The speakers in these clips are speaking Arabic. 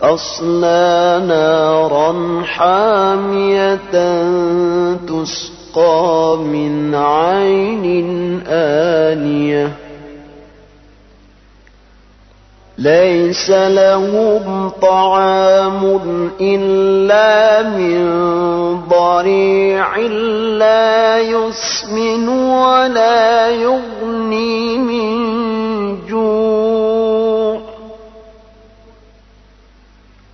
تصلى نارا حامية تسقى من عين آنية. ليس لهم طعام إلا من ضريع لا يسمن ولا يغني.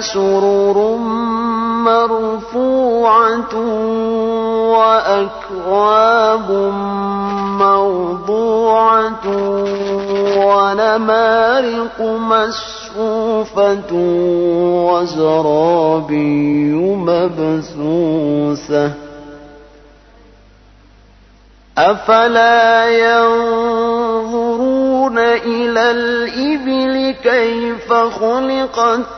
سرر مرفوعة وأكواب موضوعة ونمارق مسفوفة وزرابي مبثوثة أفلا ينظرون إلى الإبل كيف خلقت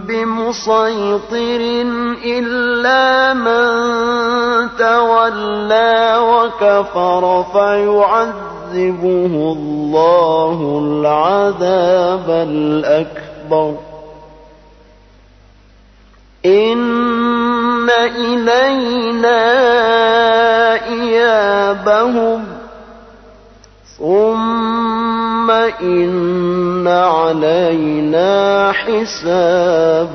بِمُصَيْطِرٍ إِلَّا مَن تَوَلَّىٰ وَكَفَرَ فَيُعَذِّبُهُ اللَّهُ الْعَذَابَ الْأَكْبَرَ. إِنَّ إِلَيْنَا إِيَابَهُمْ. ثم إن علينا حسابهم.